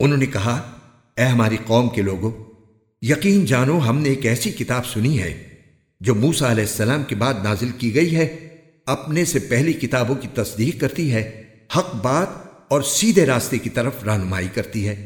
انہوں نے کہا، اے ہماری قوم کے لوگوں، یقین جانو ہم نے ایک ایسی کتاب سنی ہے جو موسا علیہ السلام کے بعد نازل کی گئی ہے، اپنے سے پہلی کتابوں کی تصدیق کرتی ہے، حق بات اور سیدھے راستے کی طرف رہنمائی کرتی ہے۔